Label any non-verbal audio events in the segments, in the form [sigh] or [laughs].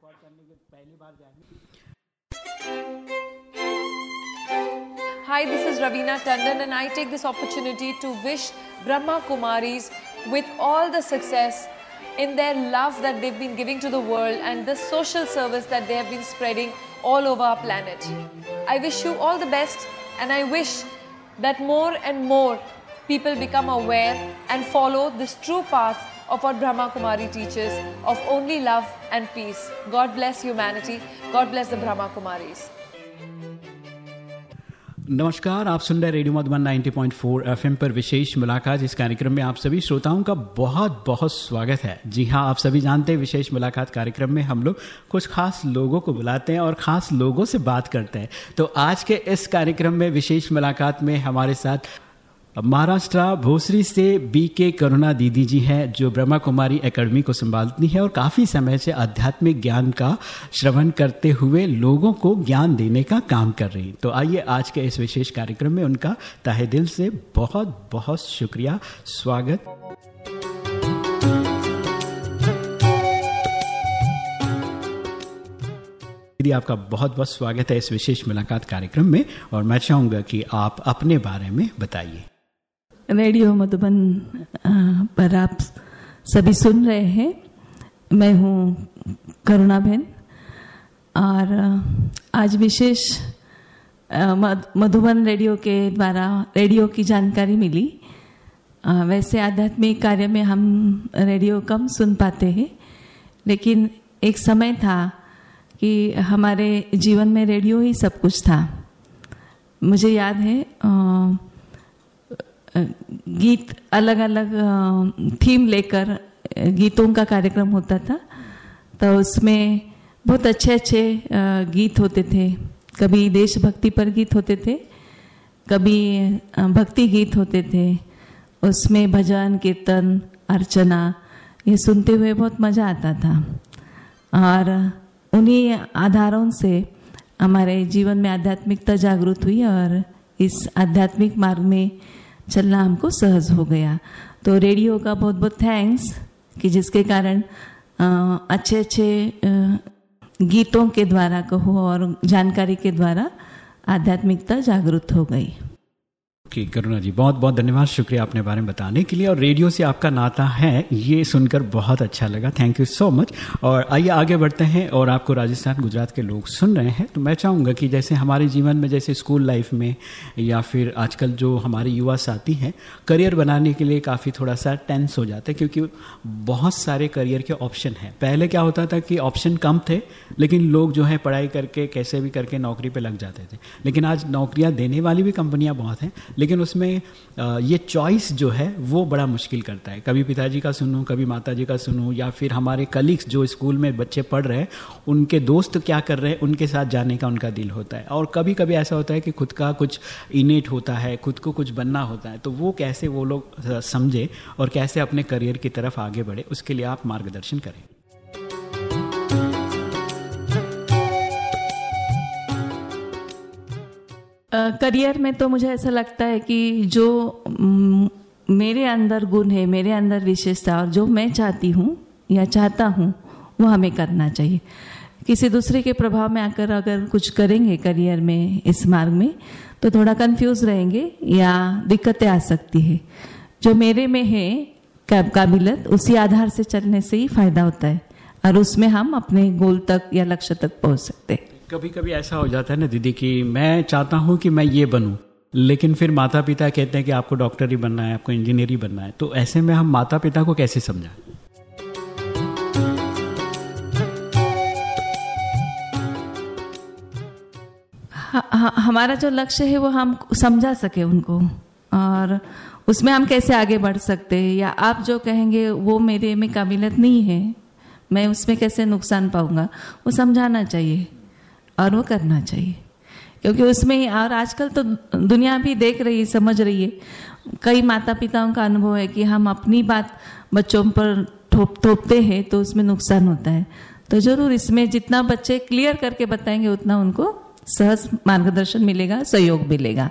Record करने के पहली बार जाएंगे Hi, this is Ravina Tandon, and I take this opportunity to wish Brahma Kumaris with all the success in their love that they've been giving to the world and the social service that they have been spreading all over our planet. I wish you all the best, and I wish that more and more people become aware and follow this true path of what Brahma Kumari teaches of only love and peace. God bless humanity. God bless the Brahma Kumaris. नमस्कार, आप सुन रहे radio Madhuban 90.4 FM पर विशेष मुलाकात इस कार्यक्रम में आप सभी श्रोताओं का बहुत बहुत स्वागत है जी हाँ आप सभी जानते हैं विशेष मुलाकात कार्यक्रम में हम लोग कुछ खास लोगों को बुलाते हैं और खास लोगों से बात करते हैं तो आज के इस कार्यक्रम में विशेष मुलाकात में हमारे साथ महाराष्ट्र, भोसरी से बी के करुणा दीदी जी हैं, जो ब्रह्मा कुमारी एकेडमी को संभालती हैं और काफ़ी समय से आध्यात्मिक ज्ञान का श्रवण करते हुए लोगों को ज्ञान देने का काम कर रही तो आइए आज के इस विशेष कार्यक्रम में उनका तहे दिल से बहुत बहुत शुक्रिया, स्वागत। दीदी आपका बहुत बहुत स्वागत है इस विशेष मुलाकात कार्यक्रम में और मैं चाहूँगा कि आप अपने बारे में बताइए। रेडियो मधुबन पर आप सभी सुन रहे हैं। मैं हूँ करुणा बहन और आज विशेष मधुबन रेडियो के द्वारा रेडियो की जानकारी मिली। वैसे आध्यात्मिक कार्य में हम रेडियो कम सुन पाते हैं, लेकिन एक समय था कि हमारे जीवन में रेडियो ही सब कुछ था। मुझे याद है गीत अलग अलग थीम लेकर गीतों का कार्यक्रम होता था। तो उसमें बहुत अच्छे अच्छे गीत होते थे। कभी देशभक्ति पर गीत होते थे, कभी भक्ति गीत होते थे। उसमें भजन, कीर्तन, अर्चना, ये सुनते हुए बहुत मज़ा आता था। और उन्हीं आधारों से हमारे जीवन में आध्यात्मिकता जागृत हुई और इस आध्यात्मिक मार्ग में चलना हमको सहज हो गया। तो रेडियो का बहुत बहुत थैंक्स कि जिसके कारण अच्छे अच्छे गीतों के द्वारा कहो और जानकारी के द्वारा आध्यात्मिकता जागृत हो गई। ओके करुणा जी, बहुत बहुत धन्यवाद शुक्रिया अपने बारे में बताने के लिए और रेडियो से आपका नाता है, ये सुनकर बहुत अच्छा लगा। थैंक यू सो मच और आइए आगे बढ़ते हैं और आपको राजस्थान, गुजरात के लोग सुन रहे हैं तो मैं चाहूँगा कि जैसे हमारे जीवन में, जैसे स्कूल लाइफ में या फिर आजकल जो हमारे युवा साथी हैं, करियर बनाने के लिए काफ़ी थोड़ा सा टेंस हो जाता है, क्योंकि बहुत सारे करियर के ऑप्शन हैं। पहले क्या होता था कि ऑप्शन कम थे, लेकिन लोग जो है पढ़ाई करके, कैसे भी करके नौकरी पर लग जाते थे। लेकिन आज नौकरियाँ देने वाली भी कंपनियाँ बहुत हैं लेकिन उसमें ये चॉइस जो है, वो बड़ा मुश्किल करता है। कभी पिताजी का सुनूं, कभी माताजी का सुनूं, या फिर हमारे कलीग्स जो स्कूल में बच्चे पढ़ रहे हैं, उनके दोस्त क्या कर रहे हैं, उनके साथ जाने का उनका दिल होता है। और कभी कभी ऐसा होता है कि खुद का कुछ इनेट होता है, खुद को कुछ बनना होता है तो वो कैसे वो लोग समझे और कैसे अपने करियर की तरफ़ आगे बढ़े, उसके लिए आप मार्गदर्शन करें। करियर में तो मुझे ऐसा लगता है कि जो मेरे अंदर गुण है, मेरे अंदर विशेषता और जो मैं चाहती हूँ या चाहता हूँ, वो हमें करना चाहिए। किसी दूसरे के प्रभाव में आकर अगर कुछ करेंगे करियर में, इस मार्ग में तो थोड़ा कंफ्यूज रहेंगे या दिक्कतें आ सकती है। जो मेरे में है काबिलियत, उसी आधार से चलने से ही फ़ायदा होता है और उसमें हम अपने गोल तक या लक्ष्य तक पहुँच सकते हैं। कभी कभी ऐसा हो जाता है ना दीदी कि मैं चाहता हूँ कि मैं ये बनूँ, लेकिन फिर माता पिता कहते हैं कि आपको डॉक्टर ही बनना है, आपको इंजीनियर ही बनना है। तो ऐसे में हम माता पिता को कैसे समझाएँ? हमारा जो लक्ष्य है वो हम समझा सके उनको, और उसमें हम कैसे आगे बढ़ सकते हैं, या आप जो कहेंगे वो मेरे में काबिलियत नहीं है, मैं उसमें कैसे नुकसान पाऊँगा, वो समझाना चाहिए। और वो करना चाहिए। क्योंकि उसमें ही और आजकल तो दुनिया भी देख रही है, समझ रही है। कई माता पिताओं का अनुभव है कि हम अपनी बात बच्चों पर थोप थोपते हैं तो उसमें नुकसान होता है। तो ज़रूर इसमें जितना बच्चे क्लियर करके बताएँगे, उतना उनको सहज मार्गदर्शन मिलेगा, सहयोग मिलेगा।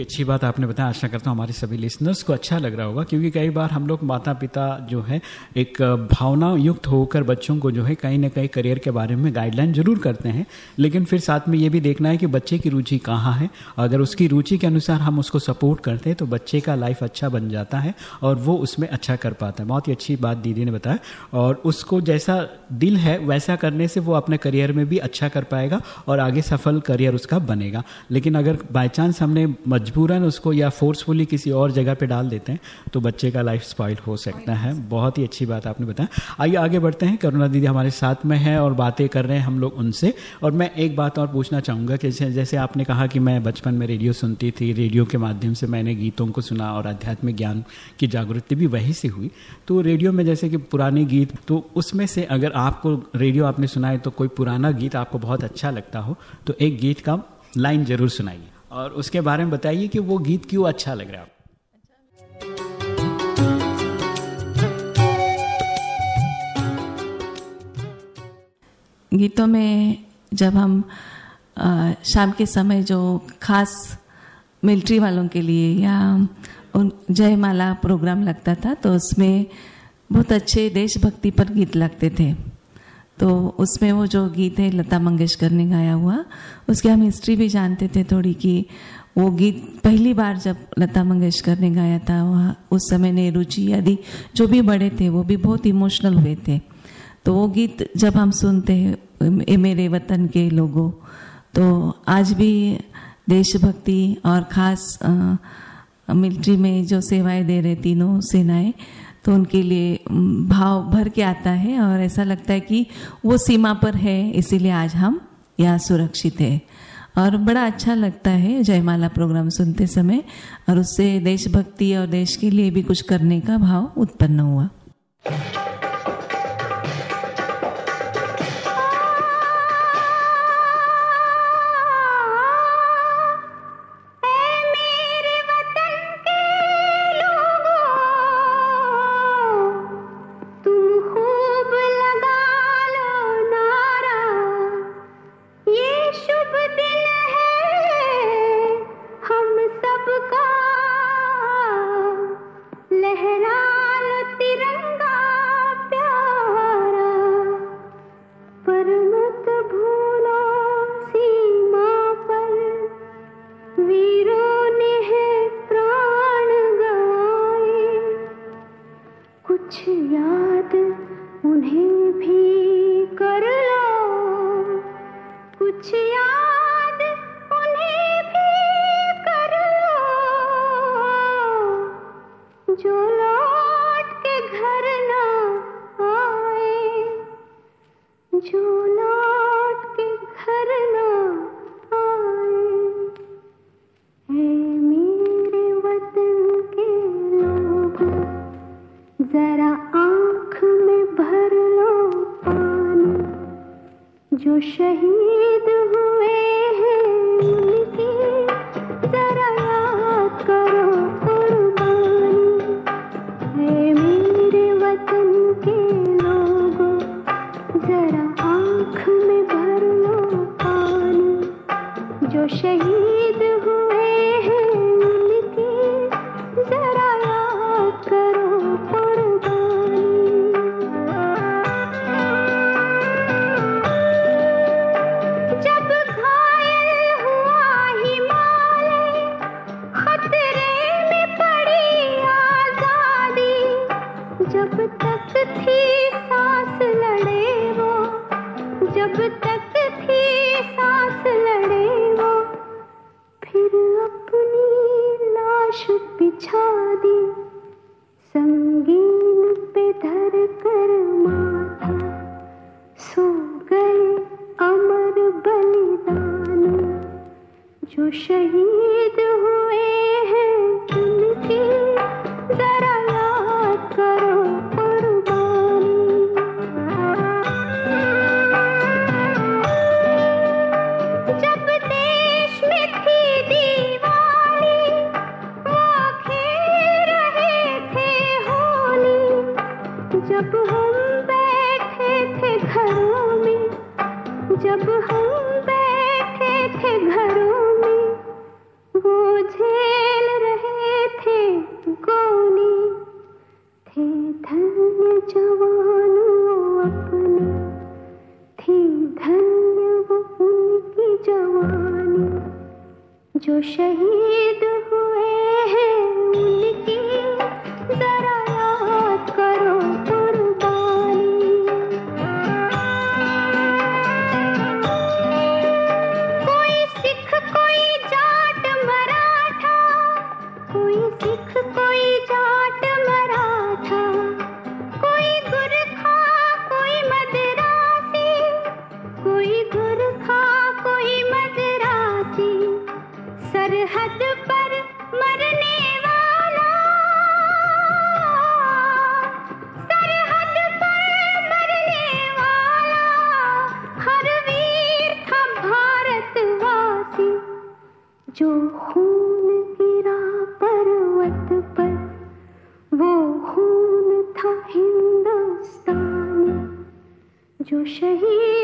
अच्छी बात आपने बताया। आशा करता हूँ हमारे सभी लिसनर्स को अच्छा लग रहा होगा, क्योंकि कई बार हम लोग माता पिता जो है, एक भावना युक्त होकर बच्चों को जो है कहीं ना कहीं करियर के बारे में गाइडलाइन ज़रूर करते हैं। लेकिन फिर साथ में ये भी देखना है कि बच्चे की रुचि कहाँ है। अगर उसकी रुचि के अनुसार हम उसको सपोर्ट करते हैं तो बच्चे का लाइफ अच्छा बन जाता है और वो उसमें अच्छा कर पाता है। बहुत ही अच्छी बात दीदी ने बताया। और उसको जैसा दिल है, वैसा करने से वो अपने करियर में भी अच्छा कर पाएगा और आगे सफल करियर उसका बनेगा। लेकिन अगर बाई चांस हमने मजबूरन उसको या फोर्सफुली किसी और जगह पे डाल देते हैं तो बच्चे का लाइफ स्पॉइल हो सकता है। बहुत ही अच्छी बात आपने बताया। आइए आगे बढ़ते हैं। करुणा दीदी हमारे साथ में है और बातें कर रहे हैं हम लोग उनसे। और मैं एक बात और पूछना चाहूँगा कि जैसे आपने कहा कि मैं बचपन में रेडियो सुनती थी, रेडियो के माध्यम से मैंने गीतों को सुना और आध्यात्मिक ज्ञान की जागृति भी वहीं से हुई। तो रेडियो में जैसे कि पुराने गीत तो उसमें से अगर आपको रेडियो आपने सुना है तो कोई पुराना गीत आपको बहुत अच्छा लगता हो तो एक गीत का लाइन ज़रूर सुनाइए। और उसके बारे में बताइए कि वो गीत क्यों अच्छा लग रहा है? गीतों में जब हम आ, शाम के समय जो खास मिलिट्री वालों के लिए या उन जयमाला प्रोग्राम लगता था तो उसमें बहुत अच्छे देशभक्ति पर गीत लगते थे। तो उसमें वो जो गीत है, लता मंगेशकर ने गाया हुआ, उसकी हम हिस्ट्री भी जानते थे थोड़ी कि वो गीत पहली बार जब लता मंगेशकर ने गाया था, वह उस समय ने रुचि आदि जो भी बड़े थे वो भी बहुत इमोशनल हुए थे। तो वो गीत जब हम सुनते हैं मेरे वतन के लोगों तो आज भी देशभक्ति और ख़ास मिलिट्री में जो सेवाएँ दे रहे तीनों सेनाएँ तो उनके लिए भाव भर के आता है और ऐसा लगता है कि वो सीमा पर है, इसीलिए आज हम यहाँ सुरक्षित है। और बड़ा अच्छा लगता है जयमाला प्रोग्राम सुनते समय और उससे देशभक्ति और देश के लिए भी कुछ करने का भाव उत्पन्न हुआ। शहीद आकाश बिछा दे। संगीन पे धर कर माथा सो गए अमर बलिदान। जो शहीद हुए जब हम बैठे थे घरों में, वो झेल रहे थे गोली थे धन जवान अपने, थी धन्य वो उनकी जवानी। जो शहीद जो खून गिरा पर्वत पर वो खून था हिंदुस्तान। जो शहीद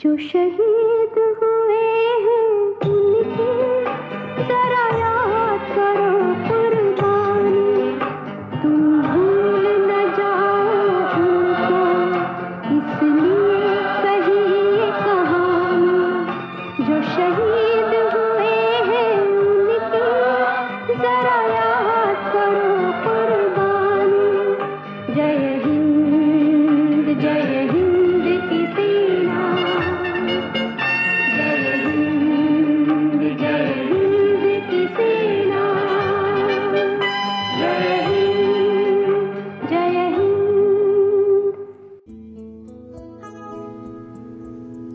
जो शहीद हैं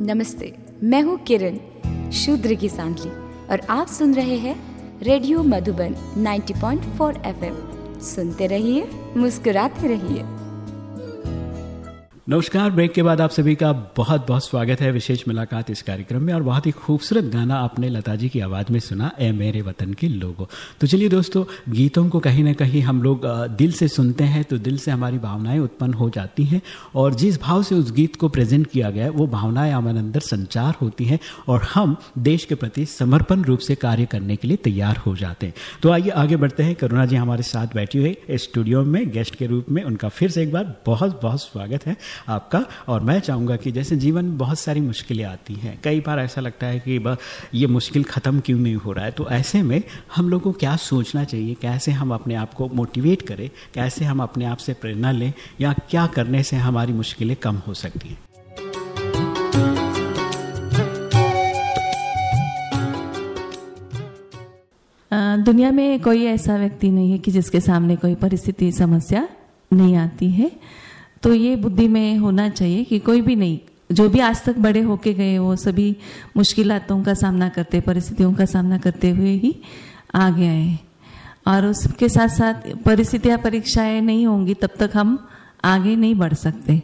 नमस्ते, मैं हूँ किरण, शूद्र की सांडली और आप सुन रहे हैं रेडियो मधुबन 90.4 एफएम। सुनते रहिए, मुस्कुराते रहिए। नमस्कार, ब्रेक के बाद आप सभी का बहुत बहुत स्वागत है विशेष मुलाकात इस कार्यक्रम में और बहुत ही खूबसूरत गाना आपने लता जी की आवाज़ में सुना ए मेरे वतन के लोगों। तो चलिए दोस्तों, गीतों को कहीं ना कहीं हम लोग दिल से सुनते हैं तो दिल से हमारी भावनाएँ उत्पन्न हो जाती हैं और जिस भाव से उस गीत को प्रेजेंट किया गया है, वो भावनाएँ हमारे अंदर संचार होती हैं और हम देश के प्रति समर्पण रूप से कार्य करने के लिए तैयार हो जाते हैं। तो आइए आगे बढ़ते हैं। करुणा जी हमारे साथ बैठी हुई स्टूडियो में, गेस्ट के रूप में उनका फिर से एक बार बहुत बहुत स्वागत है। आपका। और मैं चाहूँगा कि जैसे जीवन में बहुत सारी मुश्किलें आती हैं। कई बार ऐसा लगता है कि ये मुश्किल ख़त्म क्यों नहीं हो रहा है? तो ऐसे में हम लोगों को क्या सोचना चाहिए? कैसे हम अपने आप को मोटिवेट करें? कैसे हम अपने आप से प्रेरणा लें? या क्या करने से हमारी मुश्किलें कम हो सकती हैं? दुनिया में कोई ऐसा व्यक्ति नहीं है कि जिसके सामने कोई परिस्थिति, समस्या नहीं आती है। तो ये बुद्धि में होना चाहिए कि कोई भी नहीं, जो भी आज तक बड़े होके गए, वो सभी मुश्किलातों का सामना करते, परिस्थितियों का सामना करते हुए ही आगे आए और उसके साथ साथ परिस्थितियाँ, परीक्षाएँ नहीं होंगी, तब तक हम आगे नहीं बढ़ सकते।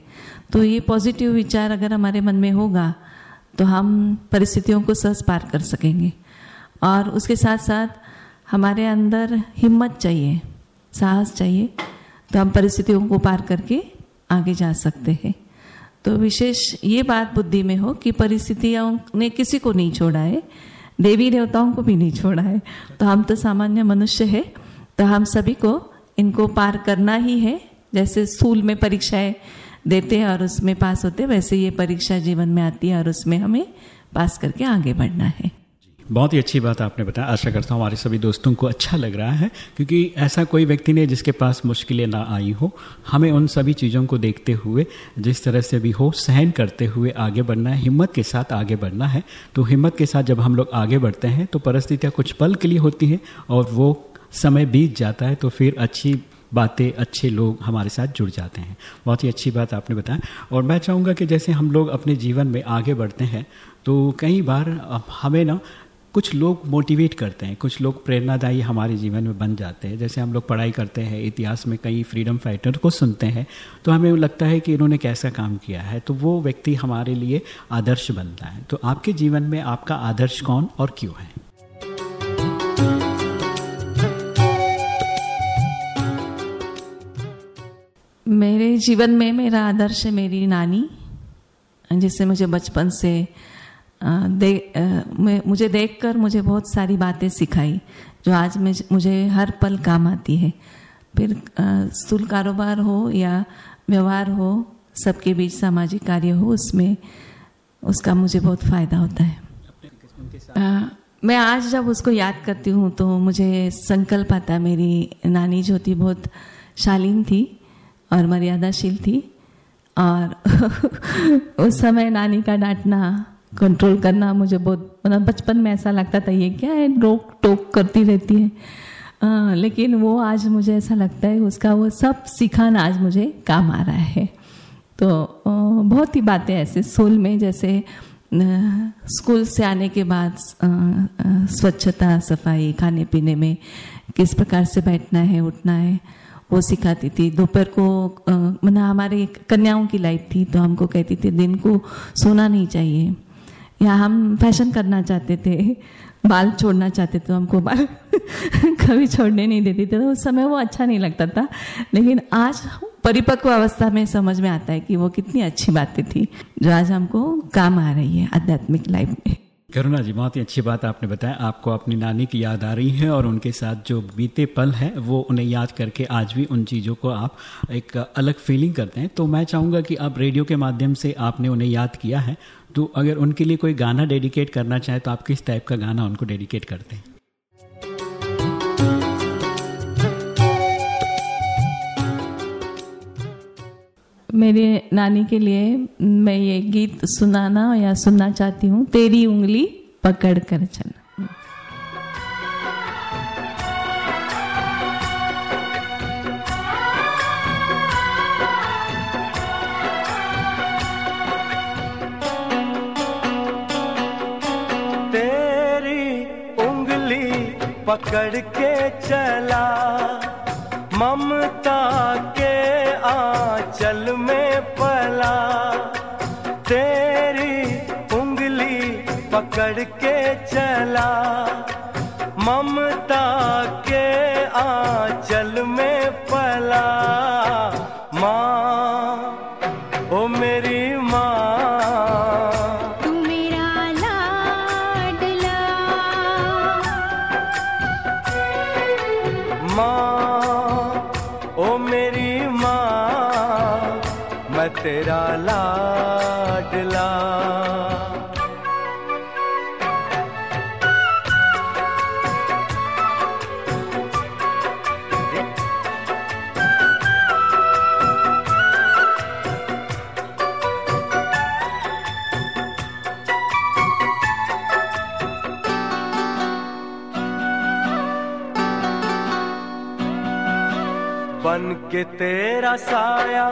तो ये पॉजिटिव विचार अगर हमारे मन में होगा तो हम परिस्थितियों को सहज पार कर सकेंगे। और उसके साथ साथ हमारे अंदर हिम्मत चाहिए, साहस चाहिए तो हम परिस्थितियों को पार करके आगे जा सकते हैं। तो विशेष ये बात बुद्धि में हो कि परिस्थितियों ने किसी को नहीं छोड़ा है, देवी देवताओं को भी नहीं छोड़ा है। तो हम तो सामान्य मनुष्य है तो हम सभी को इनको पार करना ही है। जैसे स्कूल में परीक्षाएँ देते हैं और उसमें पास होते वैसे ये परीक्षा जीवन में आती है और उसमें हमें पास करके आगे बढ़ना है। बहुत ही अच्छी बात आपने बताया। आशा करता हूँ हमारे सभी दोस्तों को अच्छा लग रहा है, क्योंकि ऐसा कोई व्यक्ति नहीं जिसके पास मुश्किलें ना आई हो। हमें उन सभी चीज़ों को देखते हुए, जिस तरह से भी हो, सहन करते हुए आगे बढ़ना है, हिम्मत के साथ आगे बढ़ना है। तो हिम्मत के साथ जब हम लोग आगे बढ़ते हैं तो परिस्थितियाँ कुछ पल के लिए होती हैं, और वो समय बीत जाता है तो फिर अच्छी बातें, अच्छे लोग हमारे साथ जुड़ जाते हैं। बहुत ही अच्छी बात आपने बताया। और मैं चाहूँगा कि जैसे हम लोग अपने जीवन में आगे बढ़ते हैं तो कई बार हमें ना कुछ लोग मोटिवेट करते हैं, कुछ लोग प्रेरणादायी हमारे जीवन में बन जाते हैं। जैसे हम लोग पढ़ाई करते हैं, इतिहास में कई फ्रीडम फाइटर को सुनते हैं तो हमें लगता है कि इन्होंने कैसा काम किया है। तो वो व्यक्ति हमारे लिए आदर्श बनता है। तो आपके जीवन में आपका आदर्श कौन और क्यों है? मेरे जीवन में मेरा आदर्श है मेरी नानी, जिससे मुझे बचपन से दे मैं- मुझे देखकर मुझे बहुत सारी बातें सिखाई जो आज में मुझे हर पल काम आती है। फिर स्थूल कारोबार हो या व्यवहार हो सबके बीच सामाजिक कार्य हो उसमें उसका मुझे बहुत फ़ायदा होता है। अ, मैं आज जब उसको याद करती हूँ तो मुझे संकल्प आता है। मेरी नानी जो थी बहुत शालीन थी और मर्यादाशील थी और [laughs] उस समय नानी का डांटना कंट्रोल करना मुझे बहुत मतलब बचपन में ऐसा लगता था ये क्या है रोक टोक करती रहती है। अ, लेकिन वो आज मुझे ऐसा लगता है उसका वो सब सिखाना आज मुझे काम आ रहा है। तो बहुत ही बातें ऐसे सोल में जैसे स्कूल से आने के बाद स्वच्छता सफ़ाई खाने पीने में किस प्रकार से बैठना है उठना है वो सिखाती थी। दोपहर को मतलब हमारे कन्याओं की लाइफ थी तो हमको कहती थी दिन को सोना नहीं चाहिए। या हम फ़ैशन करना चाहते थे, बाल छोड़ना चाहते थे तो हमको बाल [laughs] कभी छोड़ने नहीं देते थे तो उस समय वो अच्छा नहीं लगता था। लेकिन आज परिपक्व अवस्था में समझ में आता है कि वो कितनी अच्छी बातें थी, जो आज हमको काम आ रही है आध्यात्मिक लाइफ में। करुणा जी, बहुत ही अच्छी बात आपने बताया। आपको अपनी नानी की याद आ रही है और उनके साथ जो बीते पल हैं, वो उन्हें याद करके आज भी उन चीज़ों को आप एक अलग फीलिंग करते हैं। तो मैं चाहूँगा कि आप रेडियो के माध्यम से आपने उन्हें याद किया है। तो अगर उनके लिए कोई गाना डेडिकेट करना चाहे तो आप किस टाइप का गाना उनको डेडिकेट करते हैं? मेरे नानी के लिए मैं ये गीत सुनाना या सुनना चाहती हूँ, तेरी उंगली पकड़ कर चलना। तेरी उंगली पकड़ के चला, ममता के आंचल में पला तेरी उंगली पकड़ के चला। ममता के आंचल में पला। के तेरा साया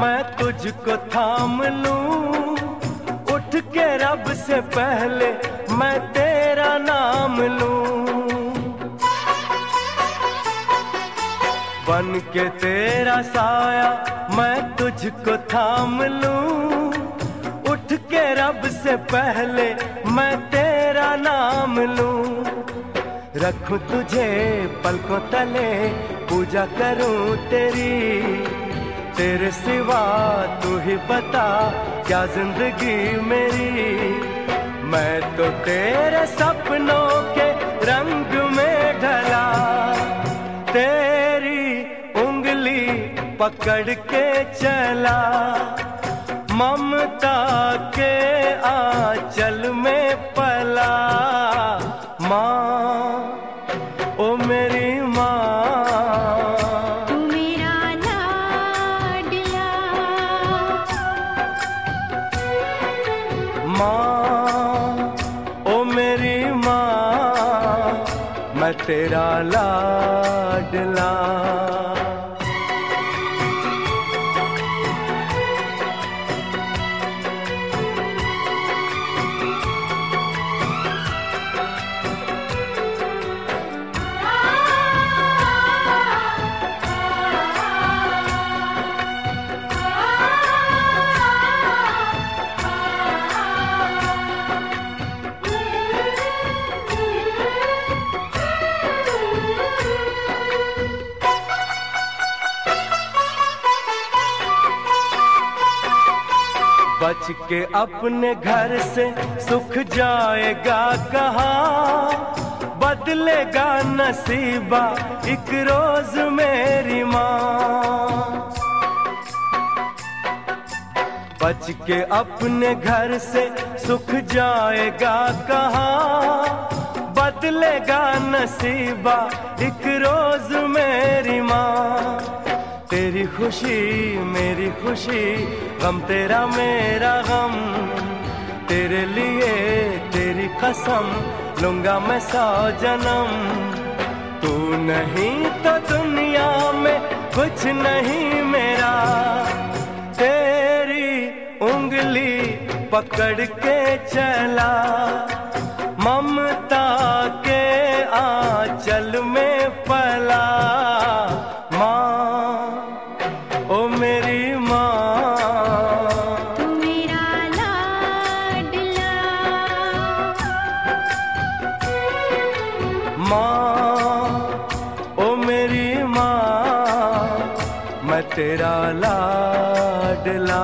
मैं तुझको थाम लूँ उठ के रब से पहले मैं तेरा नाम लूँ। बन के तेरा साया मैं तुझको थाम लूँ उठ के रब से पहले मैं तेरा नाम लूँ। रखूँ तुझे पलकों तले, पूजा करूँ तेरी। तेरे सिवा तू ही बता क्या ज़िंदगी मेरी। मैं तो तेरे सपनों के रंग में ढला। तेरी उंगली पकड़ के चला। ममता के आंचल में पला। माँ ओ मेरी माँ। तू मेरा लाडला माँ ओ मेरी माँ मैं तेरा लाडला। के अपने घर से सुख जाएगा कहा? बदलेगा नसीबा एक रोज मेरी माँ। बच के अपने घर से सुख जाएगा कहा? बदलेगा नसीबा एक रोज मेरी माँ। तेरी खुशी, मेरी खुशी, गम तेरा मेरा गम। तेरे लिए तेरी कसम, लूँगा मैं सौ जन्म। तू नहीं तो दुनिया में कुछ नहीं मेरा। तेरी उंगली पकड़ के चला। ममता के आंचल में पला। माँ ओ मेरी माँ, मैं तेरा लाडला।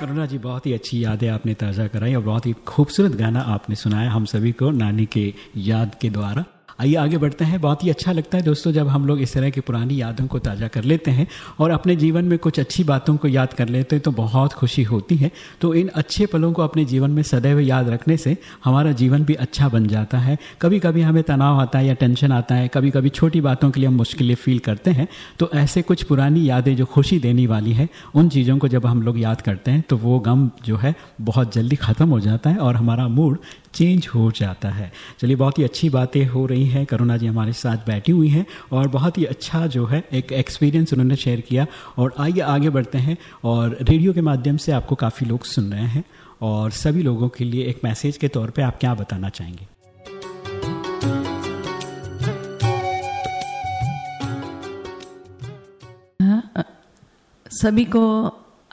करुणा जी, बहुत ही अच्छी यादें आपने ताज़ा कराई और बहुत ही खूबसूरत गाना आपने सुनाया हम सभी को नानी के याद के द्वारा। आइए आगे बढ़ते हैं। बहुत ही अच्छा लगता है दोस्तों जब हम लोग इस तरह की पुरानी यादों को ताज़ा कर लेते हैं और अपने जीवन में कुछ अच्छी बातों को याद कर लेते हैं तो बहुत खुशी होती है। तो इन अच्छे पलों को अपने जीवन में सदैव याद रखने से हमारा जीवन भी अच्छा बन जाता है। कभी कभी हमें तनाव आता है या टेंशन आता है कभी कभी छोटी बातों के लिए हम मुश्किलें फील करते हैं। तो ऐसे कुछ पुरानी यादें जो खुशी देने वाली है, उन चीज़ों को जब हम लोग याद करते हैं तो वो गम जो है बहुत जल्दी ख़त्म हो जाता है और हमारा मूड चेंज हो जाता है। चलिए, बहुत ही अच्छी बातें हो रही हैं। करुणा जी हमारे साथ बैठी हुई हैं और बहुत ही अच्छा जो है एक एक्सपीरियंस उन्होंने शेयर किया। और आइए, आगे बढ़ते हैं और रेडियो के माध्यम से आपको काफ़ी लोग सुन रहे हैं और सभी लोगों के लिए एक मैसेज के तौर पे आप क्या बताना चाहेंगे? सभी को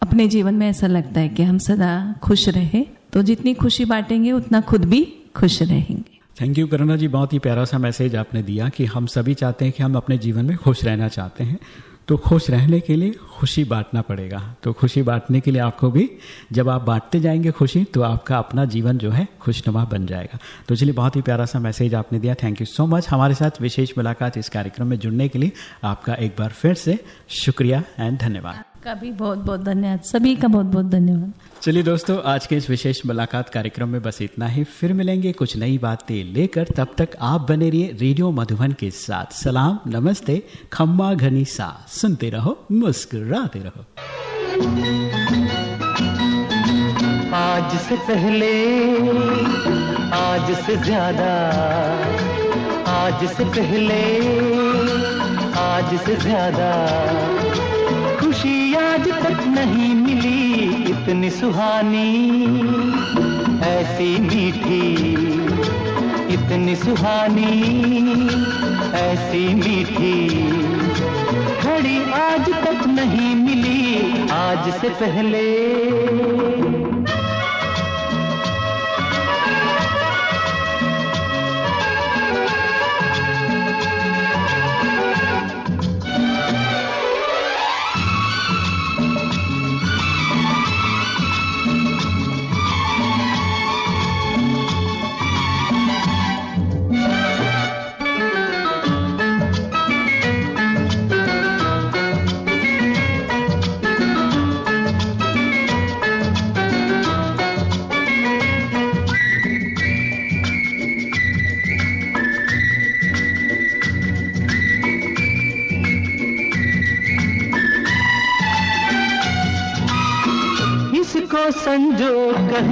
अपने जीवन में ऐसा लगता है कि हम सदा खुश रहे। तो जितनी खुशी बांटेंगे, उतना खुद भी खुश रहेंगे। थैंक यू करुणा जी, बहुत ही प्यारा सा मैसेज आपने दिया कि हम सभी चाहते हैं कि हम अपने जीवन में खुश रहना चाहते हैं। तो खुश रहने के लिए खुशी बांटना पड़ेगा। तो खुशी बांटने के लिए आपको भी, जब आप बांटते जाएँगे खुशी तो आपका अपना जीवन जो है खुशनुमा बन जाएगा। तो चलिए बहुत ही प्यारा सा मैसेज आपने दिया। थैंक यू सो मच हमारे साथ विशेष मुलाकात इस कार्यक्रम में जुड़ने के लिए आपका एक बार फिर से शुक्रिया एंड धन्यवाद। का भी बहुत बहुत धन्यवाद। सभी का बहुत बहुत धन्यवाद। चलिए दोस्तों आज के इस विशेष मुलाकात कार्यक्रम में बस इतना ही। फिर मिलेंगे कुछ नई बातें लेकर। तब तक आप बने रहिए रेडियो मधुबन के साथ। सलाम नमस्ते खम्मा घनी सा सुनते रहो मुस्कुराते रहो। आज से पहले आज से ज़्यादा आज से पहले आज से ज़्यादा। खुशी आज तक नहीं मिली, इतनी सुहानी, ऐसी मीठी, इतनी सुहानी, ऐसी मीठी। घड़ी आज तक नहीं मिली, आज से पहले।